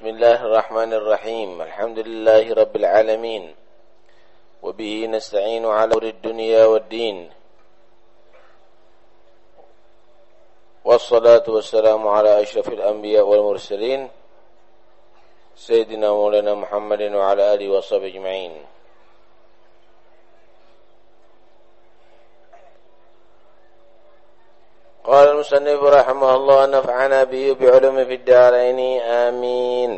بسم الله الرحمن الرحيم. الحمد لله رب العالمين. وبه نستعين على أمر الدنيا والدين. والصلاة والسلام على أشرف الأنبياء والمرسلين. سيدنا مولانا محمد وعلى آله وصحبه أجمعين. قال المصنف رحمه الله نفعنا به بعلم في الدارين آمين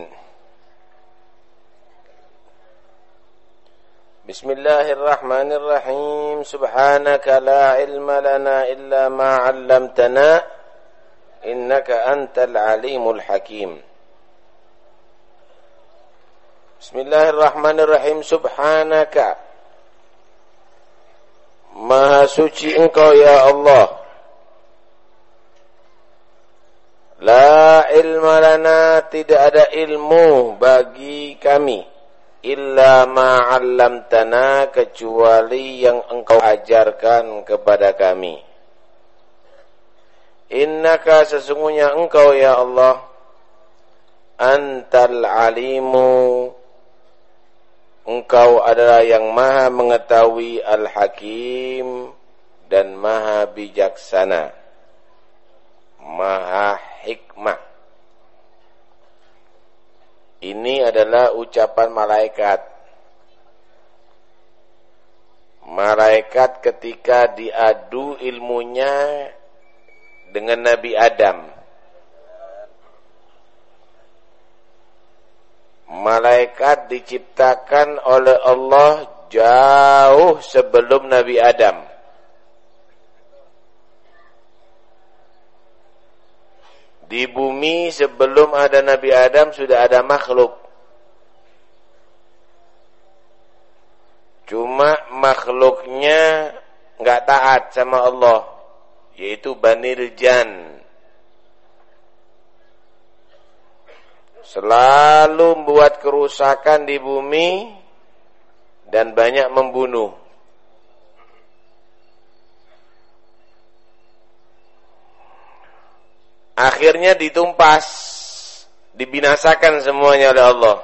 بسم الله الرحمن الرحيم سبحانك لا علم لنا إلا ما علمتنا إنك أنت العليم الحكيم بسم الله الرحمن الرحيم سبحانك Maha suci engkau ya Allah La ilma lana tidak ada ilmu bagi kami illa ma'allamtana kecuali yang engkau ajarkan kepada kami. Innaka sesungguhnya engkau ya Allah antal alimu engkau adalah yang maha mengetahui al-hakim dan maha bijaksana. Maha hikmah. Ini adalah ucapan malaikat. Malaikat ketika diadu ilmunya dengan Nabi Adam. Malaikat diciptakan oleh Allah jauh sebelum Nabi Adam. Di bumi sebelum ada Nabi Adam sudah ada makhluk. Cuma makhluknya nggak taat sama Allah, yaitu Bani Rijan. Selalu membuat kerusakan di bumi dan banyak membunuh. Akhirnya ditumpas, dibinasakan semuanya oleh Allah.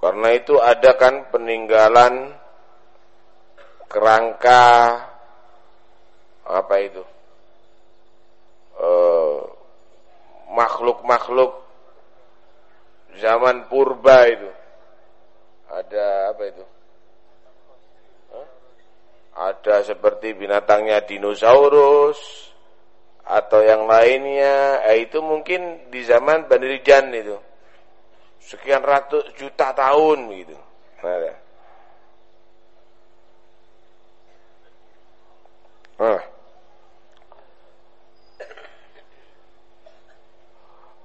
Karena itu ada kan peninggalan kerangka apa itu? Eh, makhluk-makhluk zaman purba itu. Ada apa itu? Ada seperti binatangnya dinosaurus atau yang lainnya, eh, itu mungkin di zaman Banirijan itu. Sekian ratus juta tahun gitu. Nah, nah.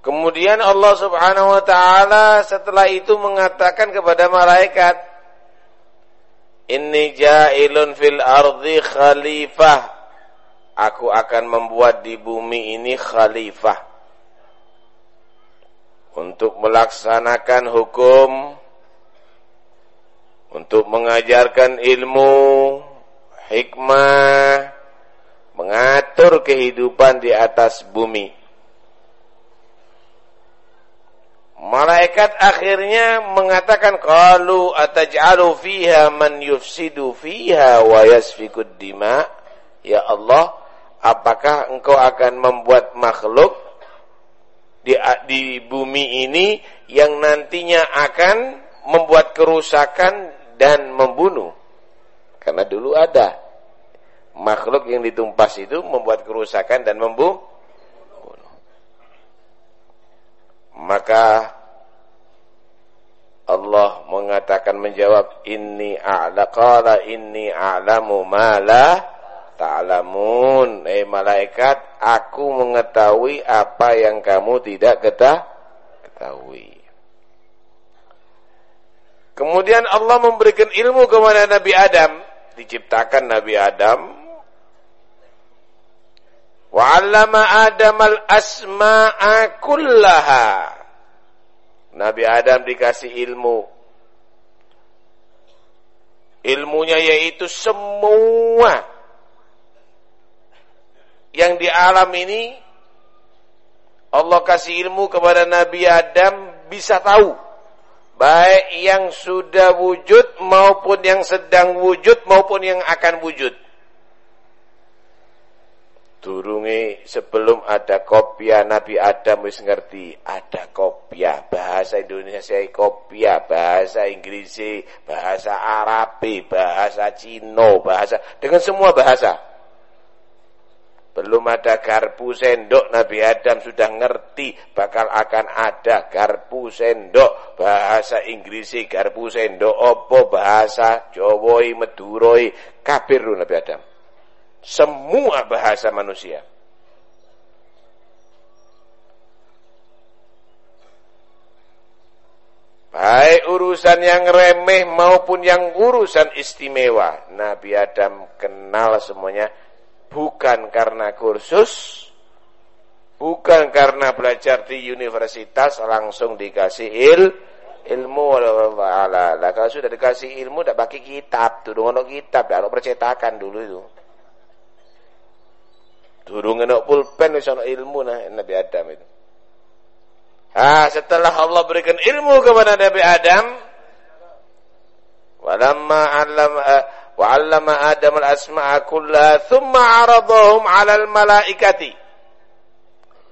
Kemudian Allah Subhanahu wa taala setelah itu mengatakan kepada malaikat, Inni ja'ilun fil ardi khalifah. Aku akan membuat di bumi ini khalifah. Untuk melaksanakan hukum. Untuk mengajarkan ilmu. Hikmah. Mengatur kehidupan di atas bumi. Malaikat akhirnya mengatakan qalu ataj'alu fiha man yufsidu fiha wa yasfikud dima. Ya Allah apakah engkau akan membuat makhluk di di bumi ini yang nantinya akan membuat kerusakan dan membunuh? Karena dulu ada makhluk yang ditumpas itu membuat kerusakan dan membunuh Maka Allah mengatakan menjawab inni a'la qala inni a'lamu ma la ta'lamun. Eh malaikat aku mengetahui apa yang kamu tidak ketahui. Kemudian Allah memberikan ilmu kepada Nabi Adam diciptakan Nabi Adam Wa 'allama Adam al-asma'a kullaha. Nabi Adam dikasih ilmu. Ilmunya yaitu semua yang di alam ini Allah kasih ilmu kepada Nabi Adam bisa tahu baik yang sudah wujud maupun yang sedang wujud maupun yang akan wujud. Durungi sebelum ada kopia Nabi Adam wis ngerti ada kopia bahasa Indonesia kopia bahasa Inggris bahasa Arab bahasa Cina bahasa dengan semua bahasa. Belum ada garpu sendok Nabi Adam sudah ngerti bakal akan ada garpu sendok. Bahasa Inggris garpu sendok opo bahasa Jawoi Meduroi kabir Nabi Adam semua bahasa manusia. Baik urusan yang remeh maupun yang urusan istimewa. Nabi Adam kenal semuanya bukan karena kursus, bukan karena belajar di universitas langsung dikasih il, ilmu kalau sudah dikasih ilmu tidak pakai kitab, turun ono kitab, tidak percetakan dulu itu. Durung enak pulpen wis ana ilmu nah Nabi Adam itu. Ah, setelah Allah berikan ilmu kepada Nabi Adam, walamma 'allama eh, wa 'allama Adam al-asma'a kullaha thumma 'aradahum al malaikati,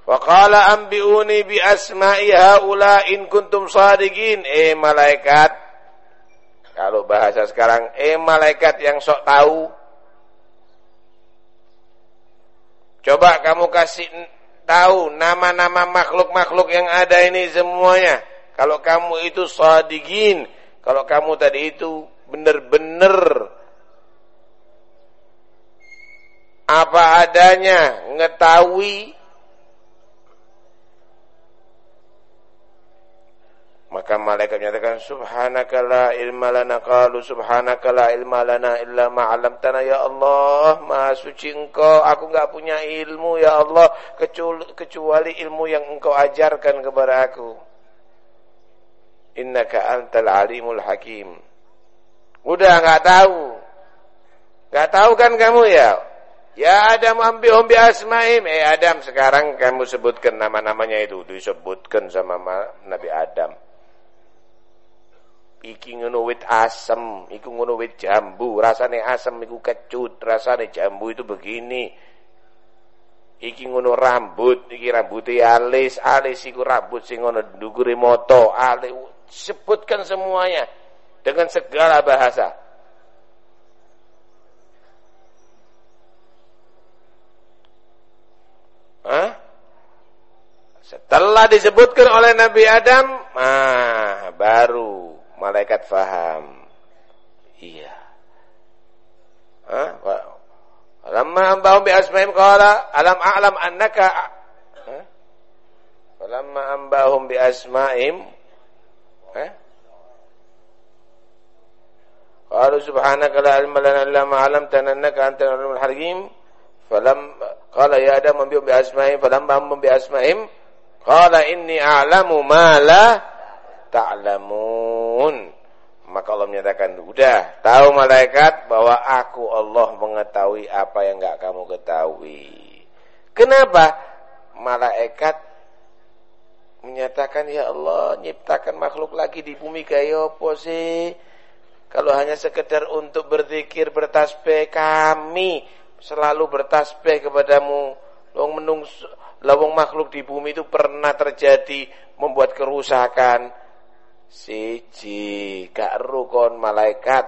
Wa qala anbi'uni bi asma'i haula in kuntum shadiqin. Eh malaikat, kalau bahasa sekarang, eh malaikat yang sok tahu coba kamu kasih tahu nama-nama makhluk-makhluk yang ada ini semuanya. Kalau kamu itu sadiqin kalau kamu tadi itu benar-benar apa adanya, mengetahui maka malaikat menyatakan subhanaka la ilma lana. Qalu subhanaka la ilma lana illa ma 'allamtana. Ya Allah maha suci engkau aku enggak punya ilmu ya Allah. Kecuali ilmu yang engkau ajarkan kepada aku. Innaka antal alimul hakim. Udah enggak tahu. Enggak tahu kan kamu ya? Ya Adam ambihum bi asma'im. Eh Adam sekarang kamu sebutkan nama-namanya itu. Disebutkan sama Nabi Adam. Iki ngono wit asem, iku ngono wit jambu, rasane asem iku kecut, rasane jambu itu begini. Iki ngono rambut, iki rambutnya alis, alis iku rambut sing ngono ndukure moto, alis sebutkan semuanya dengan segala bahasa. Hah? Setelah disebutkan oleh Nabi Adam, ah, baru malaikat faham. Iya. Hah? Lamma ambahum bi asma'im qala alam a'lam annaka Hah? Lamma ambahum bi asma'im Hah? Qalu subhanaka la ilma lana illa ma 'allamtana innaka antal alimul hakim. Falam qala ya Adam bi asma'ihim falam bam bi asma'ihim qala inni a'lamu ma la ta'lamun. Maka Allah menyatakan, "Udah, tahu malaikat bahwa aku Allah mengetahui apa yang enggak kamu ketahui." Kenapa? Malaikat menyatakan, "Ya Allah, nyiptakan makhluk lagi di bumi kayak apa sih?" Kalau hanya sekedar untuk berzikir, bertasbih kami selalu bertasbih kepadamu. Lawang menung lawang makhluk di bumi itu pernah terjadi membuat kerusakan. Siji, gak rukun malaikat.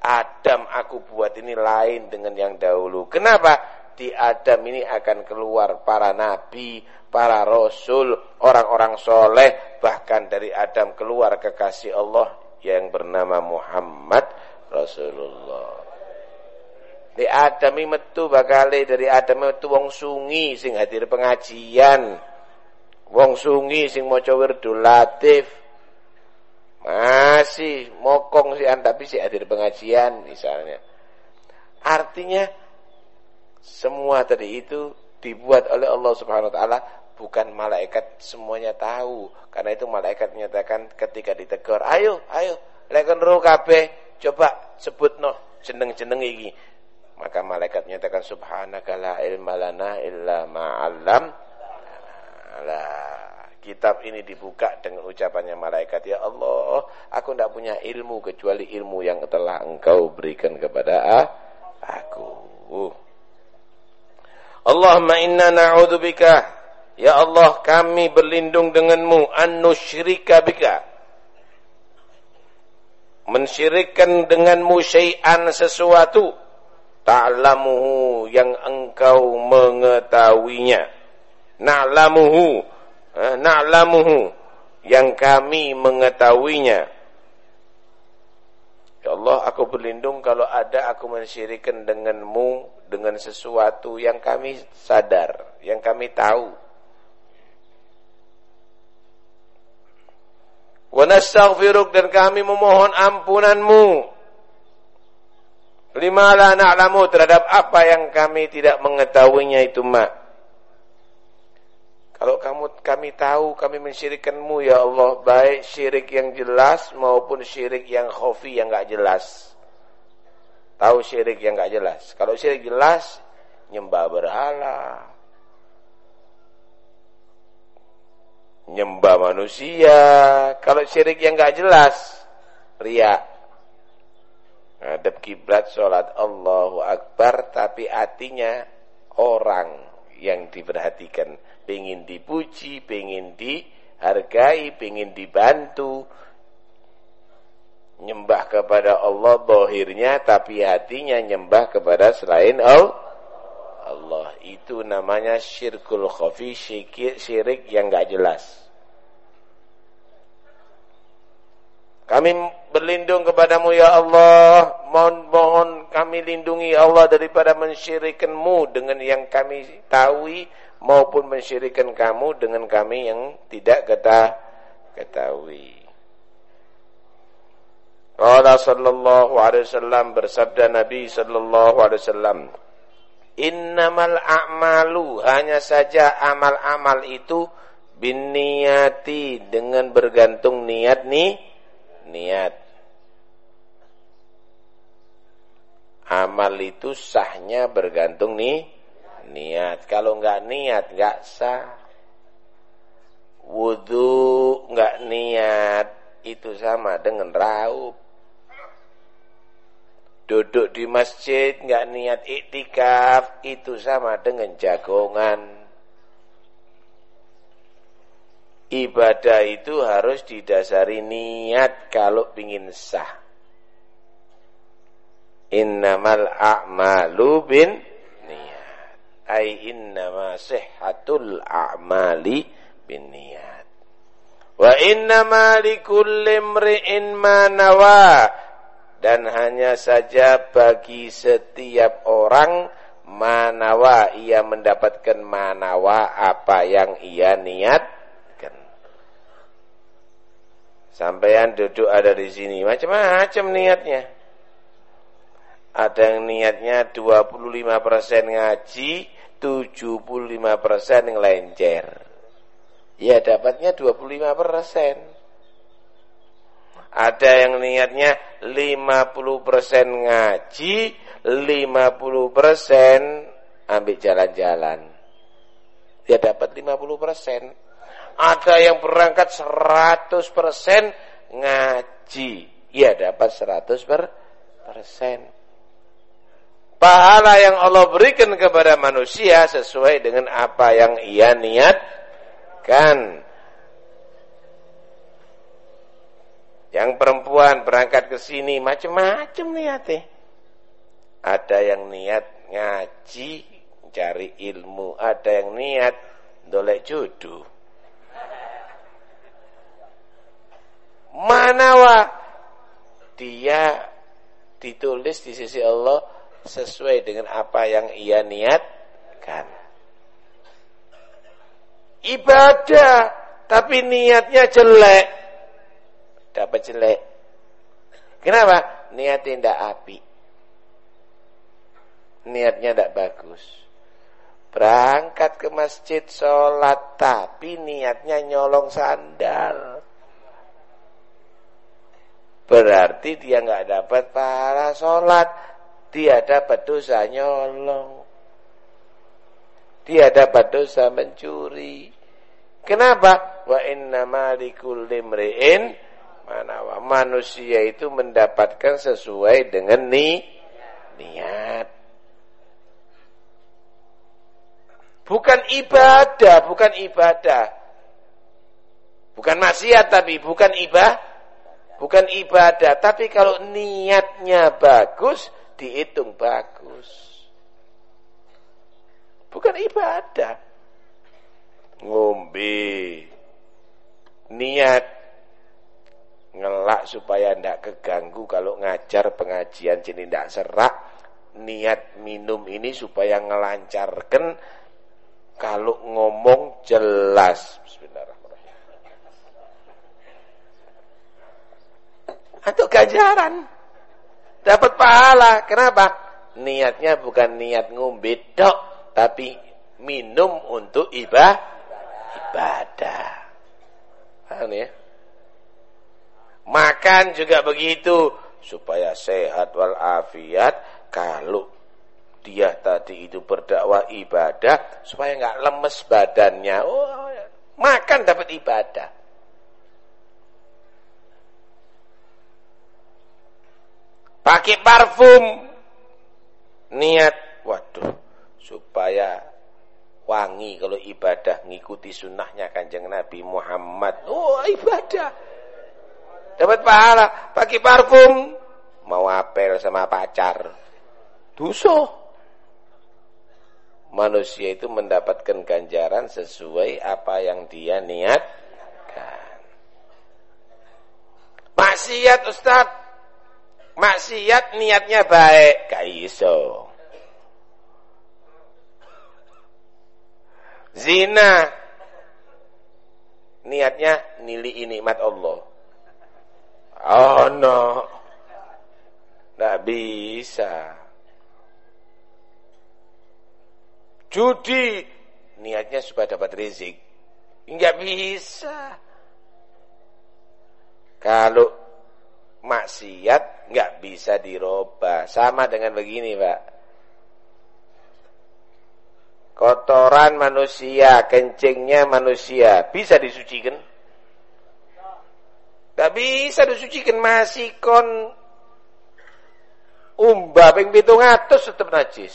Adam aku buat ini lain dengan yang dahulu. Kenapa? Di Adam ini akan keluar para nabi, para rasul, orang-orang soleh, bahkan dari Adam keluar kekasih Allah yang bernama Muhammad Rasulullah. Di Adam metu bakale dari Adam metu wong sungi sing hadir pengajian. Wong sungi sing maca wirdul latif. Masih mokong sih tapi si hadir pengajian misalnya. Artinya semua tadi itu dibuat oleh Allah Subhanahu wa taala bukan malaikat semuanya tahu. Karena itu malaikat menyatakan ketika ditegur ayo ayo leken ro kabeh coba sebut no jeneng-jeneng iki. Maka malaikat menyatakan subhanaka la ilma illa ma'allam kitab ini dibuka dengan ucapannya malaikat ya Allah aku tidak punya ilmu kecuali ilmu yang telah engkau berikan kepada aku. Allahumma inna na'udzubika ya Allah kami berlindung denganmu. An nusyrika bika. Mensyirikkan denganmu syai'an sesuatu. Ta'lamuhu yang engkau mengetahuinya. Na'lamuhu na'lamuhu. Yang kami mengetahuinya. Ya Allah aku berlindung kalau ada aku mensyirikan denganmu dengan sesuatu yang kami sadar yang kami tahu. Wa nastaghfiruk dan kami memohon ampunanmu. Lima la na'lamu terhadap apa yang kami tidak mengetahuinya itu mak. Kalau kamu kami tahu kami mensyirikkanmu ya Allah baik syirik yang jelas maupun syirik yang khafi yang enggak jelas. Tahu syirik yang enggak jelas. Kalau syirik jelas nyembah berhala. Nyembah manusia. Kalau syirik yang enggak jelas riak Hadap kiblat sholat Allahu Akbar tapi artinya orang yang diperhatikan. Pengen dipuji, pengen dihargai, pengen dibantu. Nyembah kepada Allah bohirnya tapi hatinya nyembah kepada selain Allah. Allah itu namanya syirkul khafi syirik yang gak jelas. Kami berlindung kepadamu ya Allah. Mohon, mohon kami lindungi Allah daripada mensyirikanmu dengan yang kami tahu maupun mensyirikan kamu dengan kami yang tidak kita ketahui. Allah sallallahu alaihi wasallam bersabda Nabi sallallahu alaihi wasallam Innamal a'malu hanya saja amal-amal itu binniati dengan bergantung niat nih niat. Amal itu sahnya bergantung nih niat. Kalau nggak niat nggak sah. Wudhu nggak niat itu sama dengan raup. Duduk di masjid nggak niat iktikaf itu sama dengan jagongan. Ibadah itu harus didasari niat kalau ingin sah. Innamal a'malu bin Ay innama sihhatul a'mali bin niat. Wa innama likulli imri'in ma nawa. Dan hanya saja bagi setiap orang manawa ia mendapatkan manawa apa yang ia niat Sampean duduk ada di sini, macam-macam niatnya. Ada yang niatnya 25% ngaji, 75% yang lencer. Ya dapatnya 25%. Ada yang niatnya 50% ngaji, 50% ambil jalan-jalan. Dia dapat 50% ada yang berangkat 100% ngaji. Ya dapat 100 persen. Pahala yang Allah berikan kepada manusia sesuai dengan apa yang ia niatkan. Yang perempuan berangkat ke sini macam-macam niatnya. Ada yang niat ngaji, cari ilmu, ada yang niat dolek jodoh. Manawa dia ditulis di sisi Allah sesuai dengan apa yang ia niatkan. Ibadah tapi niatnya jelek. Dapat jelek. Kenapa? Niatnya tidak api. Niatnya tidak bagus. Berangkat ke masjid sholat tapi niatnya nyolong sandal. Berarti dia nggak dapat pahala sholat. Dia dapat dosa nyolong. Dia dapat dosa mencuri. Kenapa? Wa inna malikul limri'in mana manusia itu mendapatkan sesuai dengan ni niat. Bukan ibadah, bukan ibadah. Bukan maksiat tapi bukan ibadah. Bukan ibadah, tapi kalau niatnya bagus, dihitung bagus. Bukan ibadah. Ngombe. Niat ngelak supaya ndak keganggu kalau ngajar pengajian jadi ndak serak. Niat minum ini supaya ngelancarkan kalau ngomong jelas. Bismillahirrahmanirrahim. Atau ganjaran. Dapat pahala. Kenapa? Niatnya bukan niat ngombe dok, tapi minum untuk ibadah. Ibadah. Paham ya? Makan juga begitu supaya sehat walafiat kalau dia tadi itu berdakwah ibadah supaya nggak lemes badannya. Oh, makan dapat ibadah. Pakai parfum. Niat, waduh, supaya wangi kalau ibadah ngikuti sunnahnya kanjeng Nabi Muhammad. Oh, ibadah. Dapat pahala. Pakai parfum. Mau apel sama pacar. Dosa. Manusia itu mendapatkan ganjaran sesuai apa yang dia niatkan. Maksiat Ustaz maksiat niatnya baik gak iso. Zina. Niatnya nili nikmat Allah. Oh no Tidak bisa. Judi. Niatnya supaya dapat rezeki. Enggak bisa. Kalau maksiat nggak bisa dirubah. Sama dengan begini, Pak. Kotoran manusia, kencingnya manusia, bisa disucikan? Gak bisa disucikan, masih kon umba ping atus tetap najis.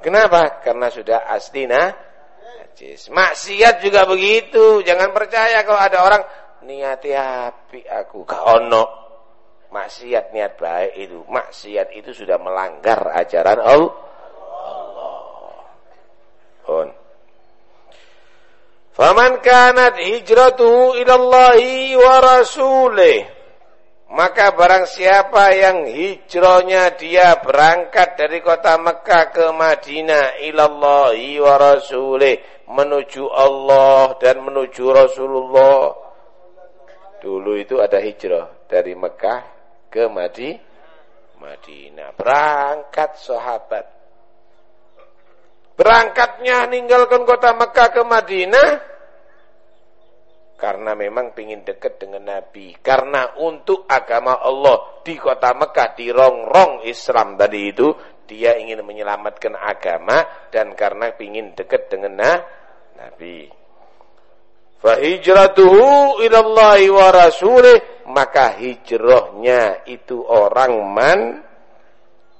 Kenapa? Karena sudah aslina najis. Maksiat juga begitu. Jangan percaya kalau ada orang niati api aku gak maksiat niat baik itu. Maksiat itu sudah melanggar ajaran Allah. On Faman kanat hijratuhu ilallahi wa rasulih. Maka barang siapa yang hijrahnya dia berangkat dari kota Mekah ke Madinah ilallahi wa rasulih menuju Allah dan menuju Rasulullah. Dulu itu ada hijrah dari Mekah ke Madi, Madinah. Berangkat sahabat. Berangkatnya ninggalkan kota Mekah ke Madinah karena memang ingin dekat dengan Nabi. Karena untuk agama Allah di kota Mekah, di rong-rong Islam tadi itu, dia ingin menyelamatkan agama dan karena ingin dekat dengan Nabi. Fahijratuhu ilallahi wa rasulih. Maka hijrahnya itu orang man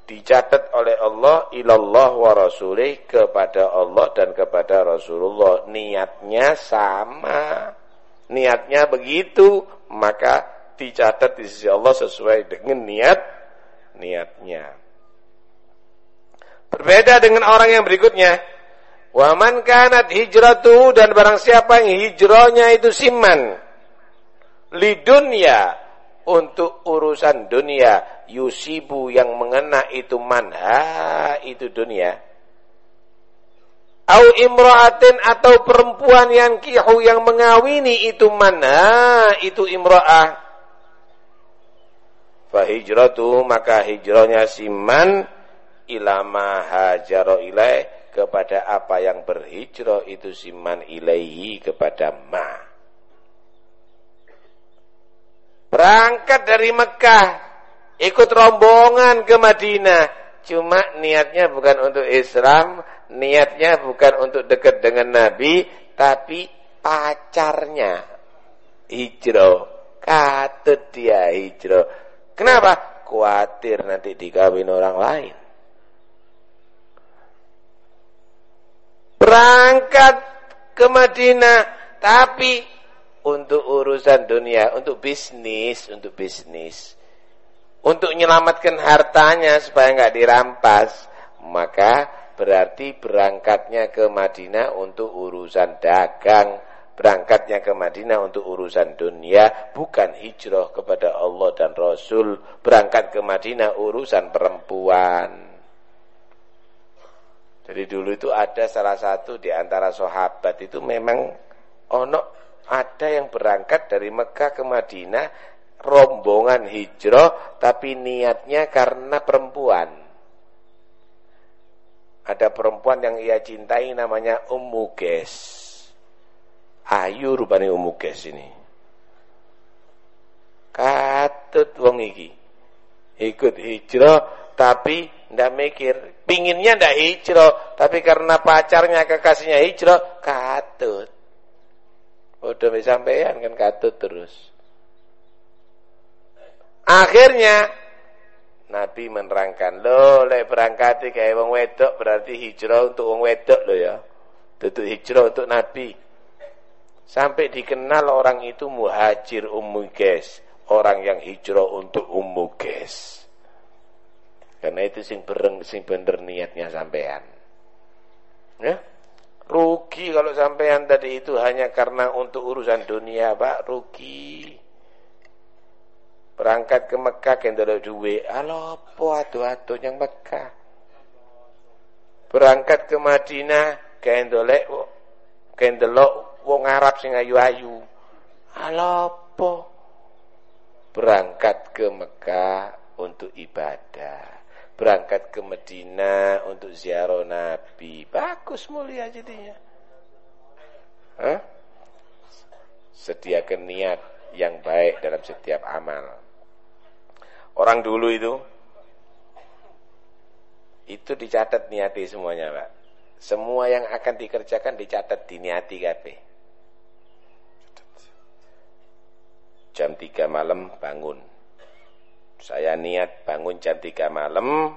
dicatat oleh Allah ilallah wa rasulih kepada Allah dan kepada Rasulullah. Niatnya sama. Niatnya begitu. Maka dicatat di sisi Allah sesuai dengan niat niatnya. Berbeda dengan orang yang berikutnya Wa man kanat hijratu dan barang siapa yang hijrahnya itu siman. Li dunia untuk urusan dunia. Yusibu yang mengena itu manha itu dunia. Au imra'atin atau perempuan yang kihu yang mengawini itu manha itu imra'ah. Hijratu maka hijrahnya siman. Ilama hajaro ilaih kepada apa yang berhijrah itu siman ilaihi kepada ma. Berangkat dari Mekah ikut rombongan ke Madinah. Cuma niatnya bukan untuk Islam, niatnya bukan untuk dekat dengan Nabi, tapi pacarnya hijrah. Katut dia hijrah. Kenapa? Kuatir nanti dikawin orang lain. Berangkat ke Madinah, tapi untuk urusan dunia, untuk bisnis, untuk bisnis. Untuk menyelamatkan hartanya supaya nggak dirampas, maka berarti berangkatnya ke Madinah untuk urusan dagang, berangkatnya ke Madinah untuk urusan dunia, bukan hijrah kepada Allah dan Rasul, berangkat ke Madinah urusan perempuan. Jadi dulu itu ada salah satu di antara sahabat itu memang ono ada yang berangkat dari Mekah ke Madinah rombongan hijrah tapi niatnya karena perempuan. Ada perempuan yang ia cintai namanya Ummu Ges. Ayu rupanya Ummu Ges ini. Katut wong iki. Ikut hijrah tapi ndak mikir, pinginnya ndak hijrah, tapi karena pacarnya kekasihnya hijrah, katut. Udah sampean kan katut terus. Akhirnya Nabi menerangkan, lo lek berangkat kayak wong wedok berarti hijrah untuk wong wedok lo ya. Tentu hijrah untuk Nabi. Sampai dikenal orang itu muhajir ummu orang yang hijrah untuk ummu. Karena itu sing bereng sing bener niatnya sampean. Ya? Rugi kalau sampean tadi itu hanya karena untuk urusan dunia, Pak, rugi. Berangkat ke Mekah kendala duwe. Alo apa adu-adu yang Mekah. Berangkat ke Madinah kendolek kendelok wong Arab sing ayu-ayu. Alo apa? Berangkat ke Mekah untuk ibadah. Berangkat ke Madinah untuk ziarah Nabi. Bagus mulia jadinya. Hah? Sediakan niat yang baik dalam setiap amal. Orang dulu itu itu dicatat niati semuanya, Pak. Semua yang akan dikerjakan dicatat diniati kabeh. Jam 3 malam bangun. Saya niat bangun jam 3 malam.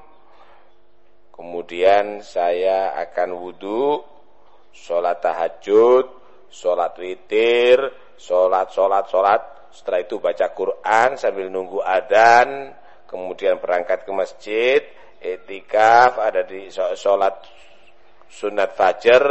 Kemudian saya akan wudhu, sholat tahajud, sholat witir, sholat, sholat, sholat, setelah itu baca Quran sambil nunggu adan, kemudian berangkat ke masjid, etikaf, ada di sholat sunat fajar,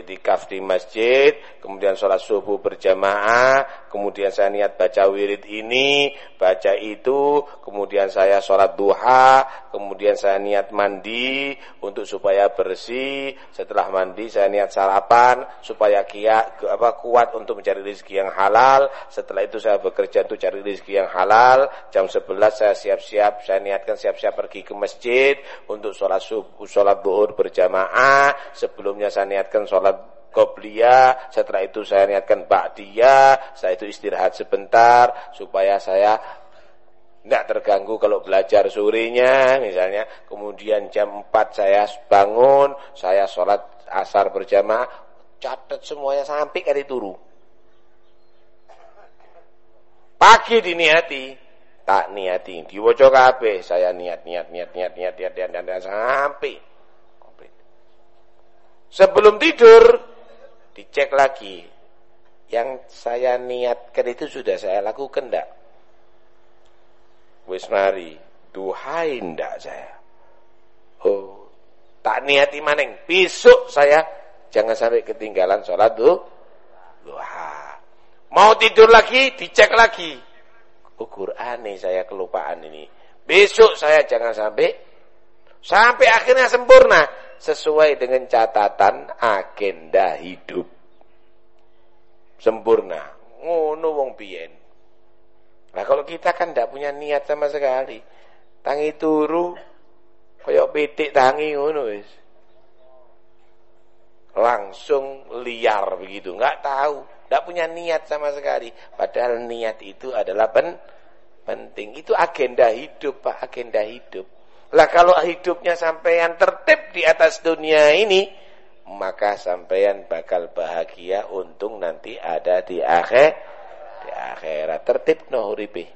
etikaf di masjid, kemudian sholat subuh berjamaah, kemudian saya niat baca wirid ini, baca itu, kemudian saya sholat duha, kemudian saya niat mandi untuk supaya bersih, setelah mandi saya niat sarapan supaya kia, apa, kuat untuk mencari rezeki yang halal, setelah itu saya bekerja untuk cari rezeki yang halal, jam 11 saya siap-siap, saya niatkan siap-siap pergi ke masjid untuk sholat subuh, sholat duhur berjamaah, sebelumnya saya niatkan sholat qobliyah, setelah itu saya niatkan ba'diyah, setelah itu istirahat sebentar supaya saya tidak terganggu kalau belajar sorenya misalnya, kemudian jam 4 saya bangun, saya sholat asar berjamaah, catat semuanya sampai kali turu. Pagi diniati, tak niati, diwaca kabeh, saya niat niat niat niat niat niat niat, niat, niat sampai Sebelum tidur dicek lagi. Yang saya niatkan itu sudah saya lakukan enggak? Wis mari, duhai ndak saya. Oh, tak niati maning. Besok saya jangan sampai ketinggalan sholat tuh. Duha. Mau tidur lagi, dicek lagi. Oh, Quran nih saya kelupaan ini. Besok saya jangan sampai sampai akhirnya sempurna sesuai dengan catatan agenda hidup. Sempurna. Ngono wong biyen. Nah kalau kita kan tidak punya niat sama sekali. Tangi turu koyok pitik tangi ngono wis. Langsung liar begitu, nggak tahu, tidak punya niat sama sekali. Padahal niat itu adalah pen penting. Itu agenda hidup, Pak, agenda hidup. Lah kalau hidupnya sampean tertib di atas dunia ini, maka sampean bakal bahagia untung nanti ada di akhir di akhirat tertib no uripe.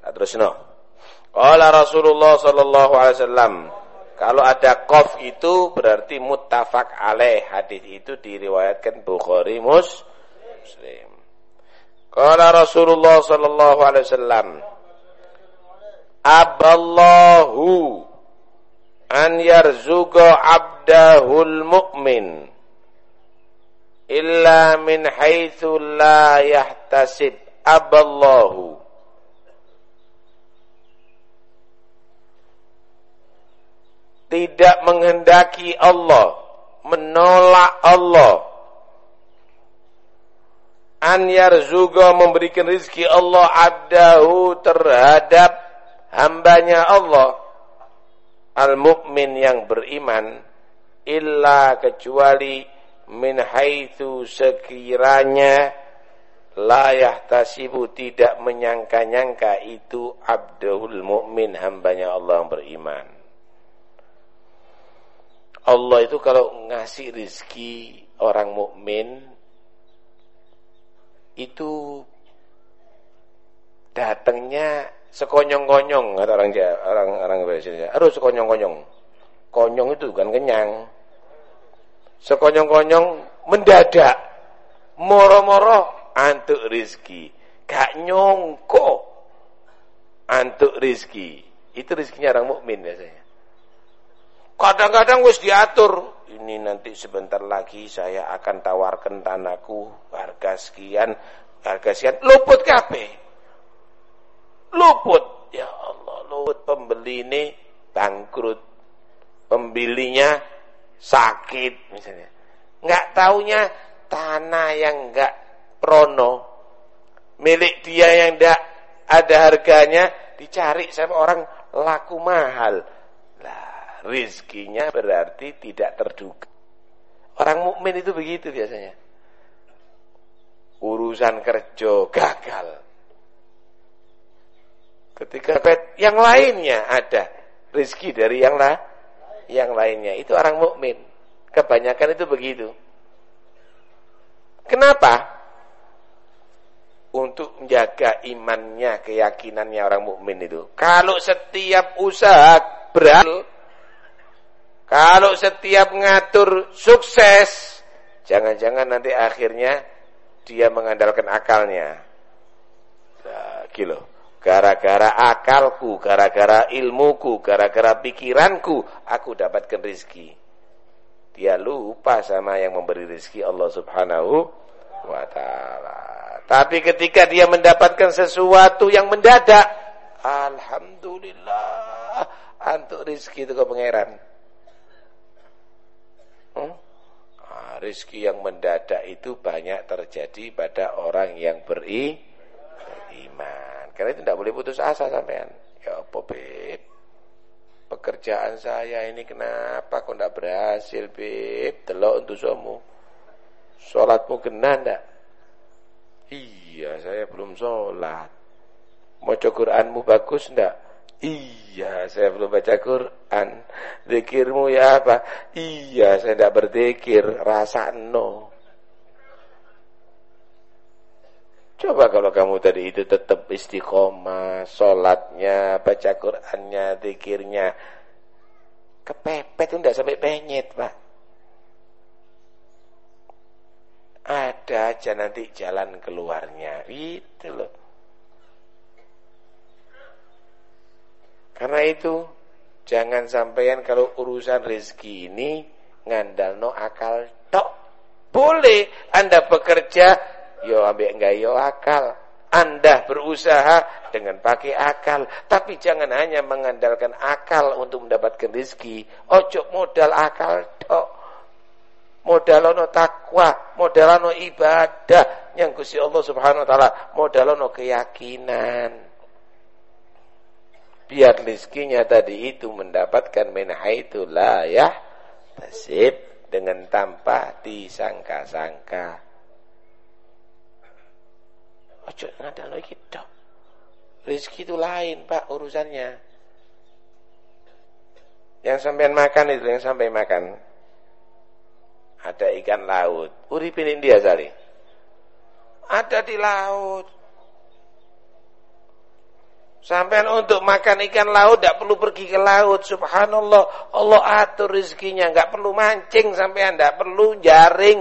Terus no. Qala Rasulullah sallallahu alaihi wasallam kalau ada qaf itu berarti muttafaq alaih. Hadis itu diriwayatkan Bukhari Muslim. Qala Rasulullah sallallahu alaihi wasallam Aballahu an yarzuqa abdahul mu'min illa min haitsu la yahtasib aballahu tidak menghendaki Allah, menolak Allah. An yarzuga memberikan rizki Allah abdahu terhadap hambanya Allah. Al-mu'min yang beriman illa kecuali min haitsu sekiranya la yahtasibu tidak menyangka-nyangka itu abdul mu'min hambanya Allah yang beriman. Allah itu kalau ngasih rizki orang mukmin itu datangnya sekonyong-konyong kata orang Jawa, orang orang Indonesia. Harus sekonyong-konyong. Konyong itu kan kenyang. Sekonyong-konyong mendadak. Moro-moro antuk rizki. Gak nyongko antuk rizki. Itu rizkinya orang mukmin biasanya. Kadang-kadang wis diatur. Ini nanti sebentar lagi saya akan tawarkan tanahku harga sekian, harga sekian. Luput kape. Luput. Ya Allah, luput pembeli ini bangkrut. Pembelinya sakit misalnya. Enggak taunya tanah yang enggak prono milik dia yang enggak ada harganya dicari sama orang laku mahal rizkinya berarti tidak terduga. Orang mukmin itu begitu biasanya. Urusan kerja gagal. Ketika yang lainnya ada rizki dari yang lah, yang lainnya itu orang mukmin. Kebanyakan itu begitu. Kenapa? Untuk menjaga imannya, keyakinannya orang mukmin itu. Kalau setiap usaha berhasil kalau setiap ngatur sukses, jangan-jangan nanti akhirnya dia mengandalkan akalnya. Nah, kilo. Gara-gara akalku, gara-gara ilmuku, gara-gara pikiranku, aku dapatkan rizki. Dia lupa sama yang memberi rizki Allah subhanahu wa ta'ala. Tapi ketika dia mendapatkan sesuatu yang mendadak, Alhamdulillah, antuk rizki itu ke pangeran. Hmm? Nah, rizki yang mendadak itu banyak terjadi pada orang yang beri, beriman. Karena itu tidak boleh putus asa sampean. Ya apa beb? Pekerjaan saya ini kenapa kok tidak berhasil beb? Telok untuk somu. Sholatmu kena ndak? Iya, saya belum sholat. Mau Quranmu bagus ndak? Iya, saya belum baca Quran. Zikirmu ya apa? Iya, saya tidak berzikir. Rasa no. Coba kalau kamu tadi itu tetap istiqomah, sholatnya, baca Qurannya, zikirnya. Kepepet itu tidak sampai penyet, Pak. Ada aja nanti jalan keluarnya. Itu loh. Karena itu jangan sampean kalau urusan rezeki ini ngandal no akal tok. Boleh Anda bekerja yo ambek enggak yo akal. Anda berusaha dengan pakai akal, tapi jangan hanya mengandalkan akal untuk mendapatkan rezeki. Ojo modal akal tok. Modal ono takwa, modal ono ibadah yang Gusti Allah Subhanahu wa taala, modal ono keyakinan biar rizkinya tadi itu mendapatkan min haitsu la tasib dengan tanpa disangka-sangka. Ojo ngadalno iki tok. Rezeki itu lain, Pak, urusannya. Yang sampean makan itu, yang sampai makan. Ada ikan laut. Uripin dia sali. Ada di laut. Sampai untuk makan ikan laut tidak perlu pergi ke laut. Subhanallah, Allah atur rezekinya, nggak perlu mancing sampai tidak perlu jaring.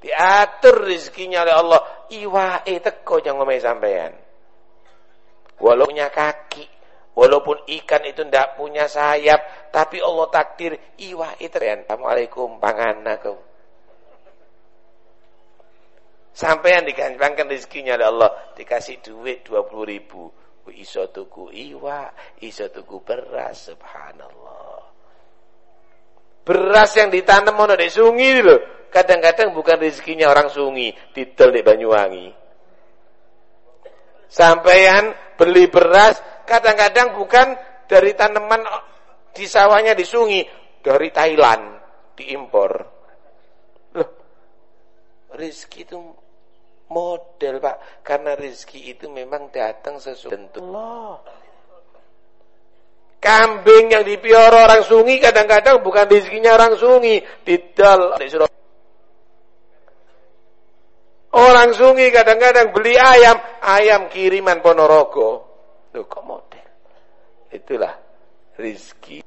Diatur rezekinya oleh Allah. Iwae teko jangan ngomong sampean. Walau punya kaki, walaupun ikan itu tidak punya sayap, tapi Allah takdir iwae teryan. Assalamualaikum pangan aku. Sampai yang dikasihkan rezekinya oleh Allah, dikasih duit 20 ribu. Iso tuku iwa, iso tuku beras, subhanallah. Beras yang ditanam mana di sungi loh. Kadang-kadang bukan rezekinya orang sungi, titel di Banyuwangi. Sampean beli beras, kadang-kadang bukan dari tanaman di sawahnya di sungi, dari Thailand diimpor. Loh, rezeki itu model pak. Karena rezeki itu memang datang sesuai tentu Allah. Kambing yang dipiara orang sungi kadang-kadang bukan rezekinya orang sungi. Didal. Orang sungi kadang-kadang beli ayam. Ayam kiriman Ponorogo. Loh, kok model? Itulah rezeki.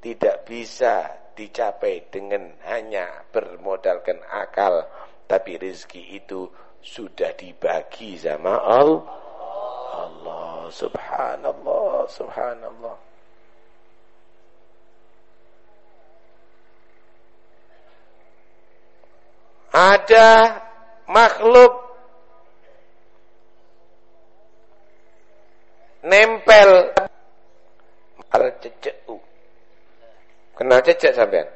Tidak bisa dicapai dengan hanya bermodalkan akal. Tapi rezeki itu sudah dibagi sama Allah. Allah subhanallah subhanallah. Ada makhluk nempel al cecek. Kenal cecek sampean?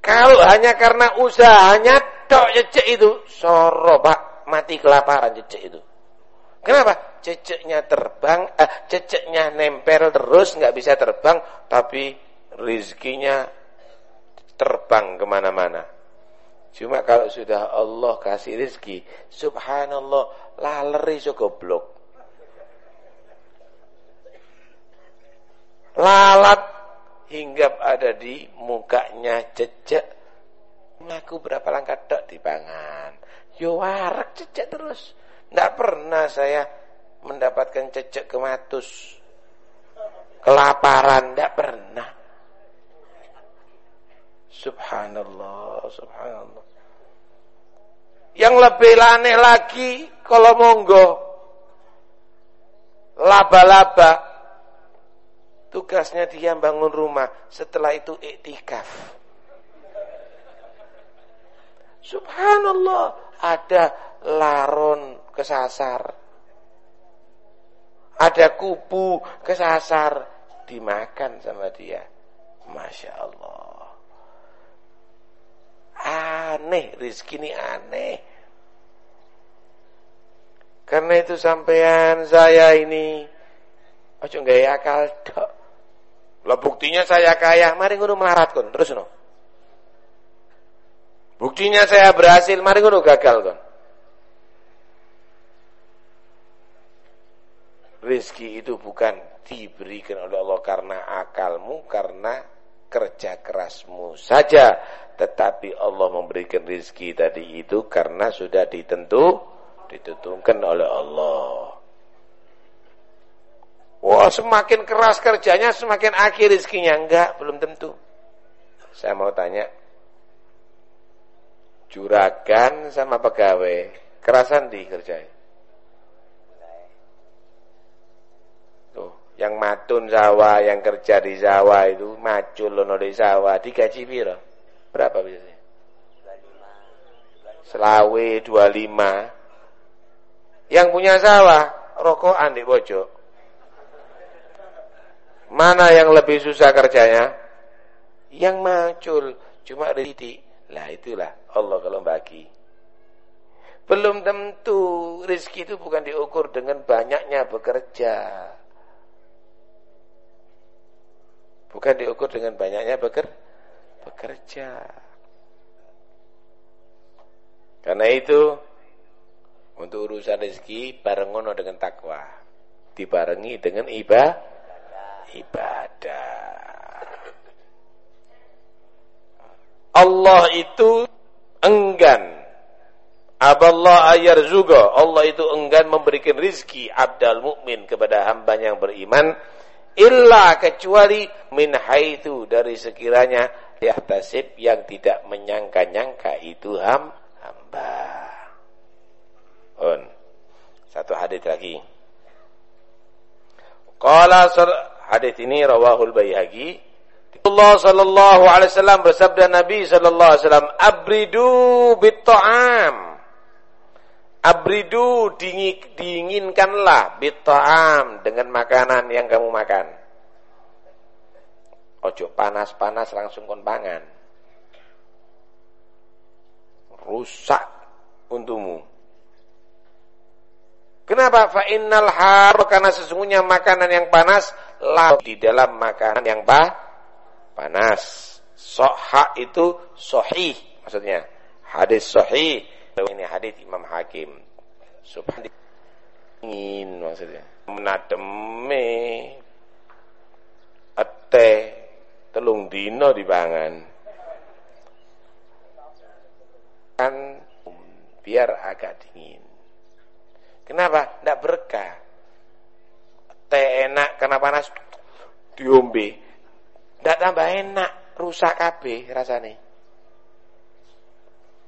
Kalau hanya karena usahanya tok cecek itu soro pak mati kelaparan cecek itu. Kenapa? Ceceknya terbang, eh, ceceknya nempel terus nggak bisa terbang, tapi rizkinya terbang ke mana-mana. Cuma kalau sudah Allah kasih rizki, subhanallah, lalari so goblok. Lalat hinggap ada di mukanya cecek Ngaku berapa langkah dok dipangan. Yo warak cecek terus. Tidak pernah saya mendapatkan cecek kematus. Kelaparan, tidak pernah. Subhanallah, subhanallah. Yang lebih aneh lagi, kalau monggo, laba-laba, tugasnya dia bangun rumah, setelah itu iktikaf. Subhanallah, ada laron kesasar. Ada kubu kesasar dimakan sama dia. Masya Allah. Aneh, rizki ini aneh. Karena itu sampean saya ini ojo gaya akal dok. Lah buktinya saya kaya, mari ngono melarat kon, terus no. Buktinya saya berhasil, mari ngono gagal kan. Rizki itu bukan diberikan oleh Allah karena akalmu, karena kerja kerasmu saja. Tetapi Allah memberikan rizki tadi itu karena sudah ditentu, ditentukan oleh Allah. Wah semakin keras kerjanya semakin akhir rizkinya. Enggak, belum tentu. Saya mau tanya, juragan sama pegawai. Kerasan di kerja tuh yang matun sawah yang kerja di sawah itu macul lono di sawah digaji piro? Berapa biasanya? Selawe 25 yang punya sawah rokokan di pojok. Mana yang lebih susah kerjanya? Yang macul. Cuma dididik lah itulah Allah kalau bagi. Belum tentu rezeki itu bukan diukur dengan banyaknya bekerja. Bukan diukur dengan banyaknya beker, bekerja. Karena itu Untuk urusan rezeki barengono dengan takwa. Dibarengi dengan ibadah. Ibadah. Allah itu enggan Aballah ayarzuga. Allah itu enggan memberikan rizki abdal mukmin kepada hamba yang beriman illa kecuali min haitsu dari sekiranya yahtasib yang tidak menyangka-nyangka itu ham hamba. On. Satu hadis lagi. Qala hadis ini rawahul Baihaqi Allah sallallahu alaihi wasallam bersabda Nabi sallallahu alaihi wasallam abridu bit ta'am Abridu diinginkanlah bitta'am dengan makanan yang kamu makan. Ojo panas-panas langsung kon pangan. Rusak untukmu. Kenapa? Fa innal har karena sesungguhnya makanan yang panas laut di dalam makanan yang bah, panas. Soha itu sohih maksudnya. Hadis sohih ini hadis Imam Hakim. Subhan ingin maksudnya menademe ate telung dino dipangan. Kan biar agak dingin. Kenapa? Tidak berkah. Teh enak karena panas diombe. Tidak tambah enak, rusak kabeh rasane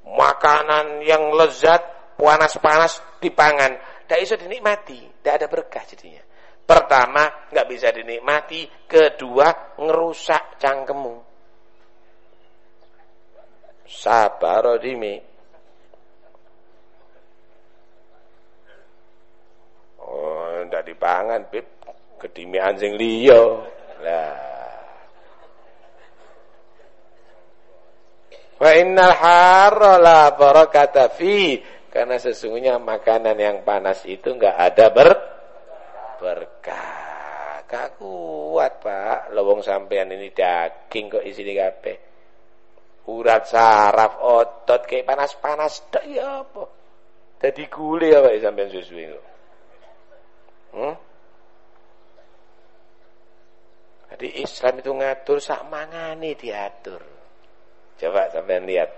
makanan yang lezat, panas-panas dipangan, tidak bisa dinikmati, tidak ada berkah jadinya. Pertama, nggak bisa dinikmati, kedua ngerusak cangkemmu. Sabar dimi. Oh, ndak dipangan, Bib. Kedimi anjing liya. Lah. Innal harra la barakata fi. Karena sesungguhnya makanan yang panas itu enggak ada ber berkah. Gak kuat, Pak. Lowong sampean ini daging kok isine kabeh. Urat saraf otot kayak panas-panas dak ya apa. Dadi gule apa sampean susu itu. Hmm? Jadi Islam itu ngatur sak mangane diatur. Coba sampai lihat.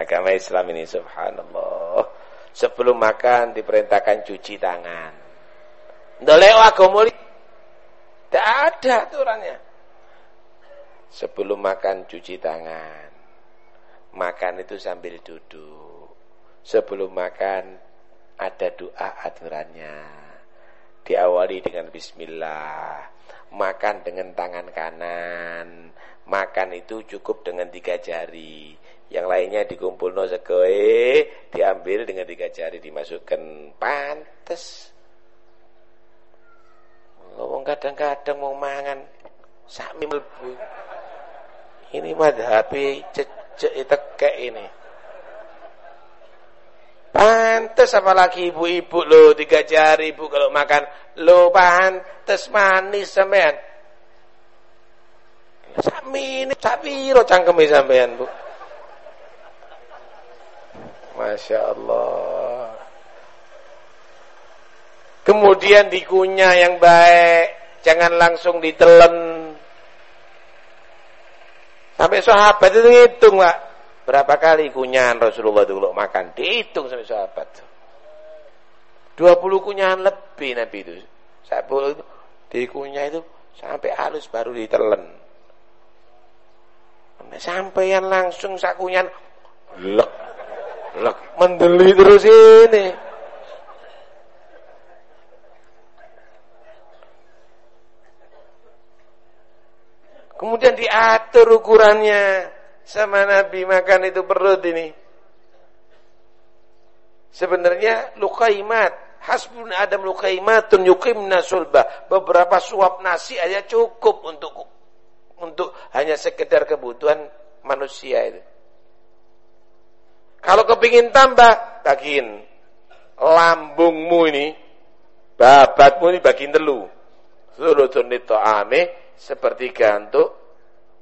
Agama Islam ini subhanallah. Sebelum makan diperintahkan cuci tangan. Ndolek agama tidak ada aturannya. Sebelum makan cuci tangan. Makan itu sambil duduk. Sebelum makan ada doa aturannya. Diawali dengan bismillah. Makan dengan tangan kanan. Makan itu cukup dengan tiga jari. Yang lainnya dikumpul no segoe diambil dengan tiga jari dimasukkan. Pantes. Ngomong kadang-kadang mau mangan sami melbu ini madhabi cecek tekek ini. Pantes apalagi ibu-ibu lo tiga jari ibu kalau makan lo pantes manis sampean Sami ini sapiro cangkeme sampean, Bu? Masya Allah. Kemudian dikunyah yang baik, jangan langsung ditelen. Sampai sahabat itu ngitung, Pak. Berapa kali kunyahan Rasulullah dulu makan? Dihitung sampai sahabat. 20 kunyahan lebih Nabi itu. Sabul itu dikunyah itu sampai halus baru ditelen. Sampeyan langsung sakunyan lek lek mendeli terus ini. Kemudian diatur ukurannya sama Nabi makan itu perut ini. Sebenarnya lukaimat, hasbun adam lukaimatun yuqimna sulbah. Beberapa suap nasi aja cukup untuk untuk hanya sekedar kebutuhan manusia itu. Kalau kepingin tambah, bagiin lambungmu ini, babatmu ini bagiin telu. Sulutun ame sepertiga untuk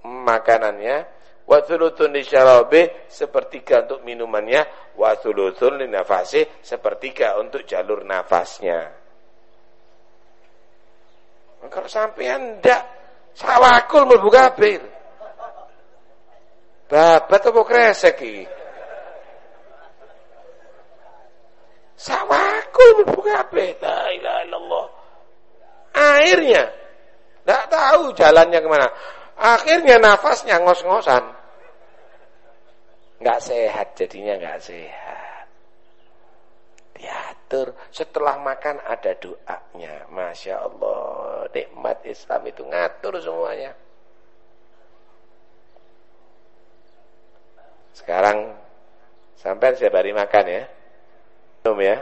makanannya, wa thuluthun lisyarabe sepertiga untuk minumannya. Wa thuluthun linafasi sepertiga untuk jalur nafasnya. Kalau sampean ndak sawakul mlebu kabeh. Babat apa kresek iki? Sawakul mlebu kabeh. La ilaha illallah. Airnya ndak tahu jalannya ke mana. Akhirnya nafasnya ngos-ngosan nggak sehat jadinya nggak sehat. Diatur. Setelah makan ada doanya. Masya Allah nikmat Islam itu ngatur semuanya. Sekarang sampai setiap hari makan ya. Minum ya.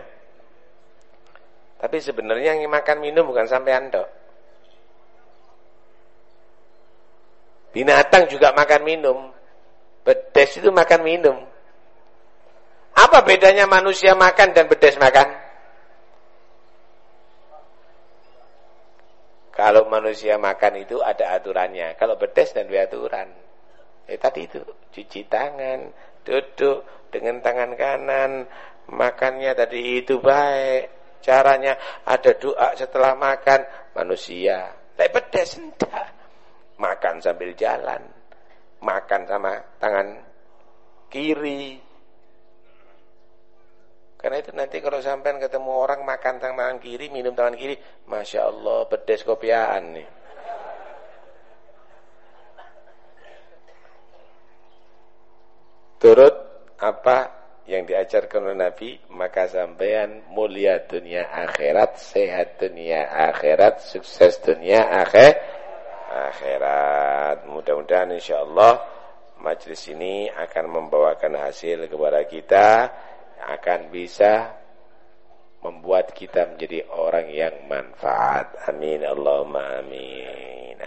Tapi sebenarnya yang makan minum bukan sampai ando binatang juga makan minum Bedes itu makan minum. Apa bedanya manusia makan dan bedes makan? Kalau manusia makan itu ada aturannya. Kalau bedes dan aturan. Eh tadi itu cuci tangan, duduk dengan tangan kanan, makannya tadi itu baik. Caranya ada doa setelah makan manusia. Tapi bedes enggak. Makan sambil jalan makan sama tangan kiri. Karena itu nanti kalau sampai ketemu orang makan tangan kiri, minum tangan kiri, masya Allah pedes kopiaan nih. Turut apa yang diajarkan oleh Nabi, maka sampean mulia dunia akhirat, sehat dunia akhirat, sukses dunia akhirat akhirat. Mudah-mudahan insyaallah majlis ini akan membawakan hasil kepada kita akan bisa membuat kita menjadi orang yang manfaat. Amin Allahumma amin.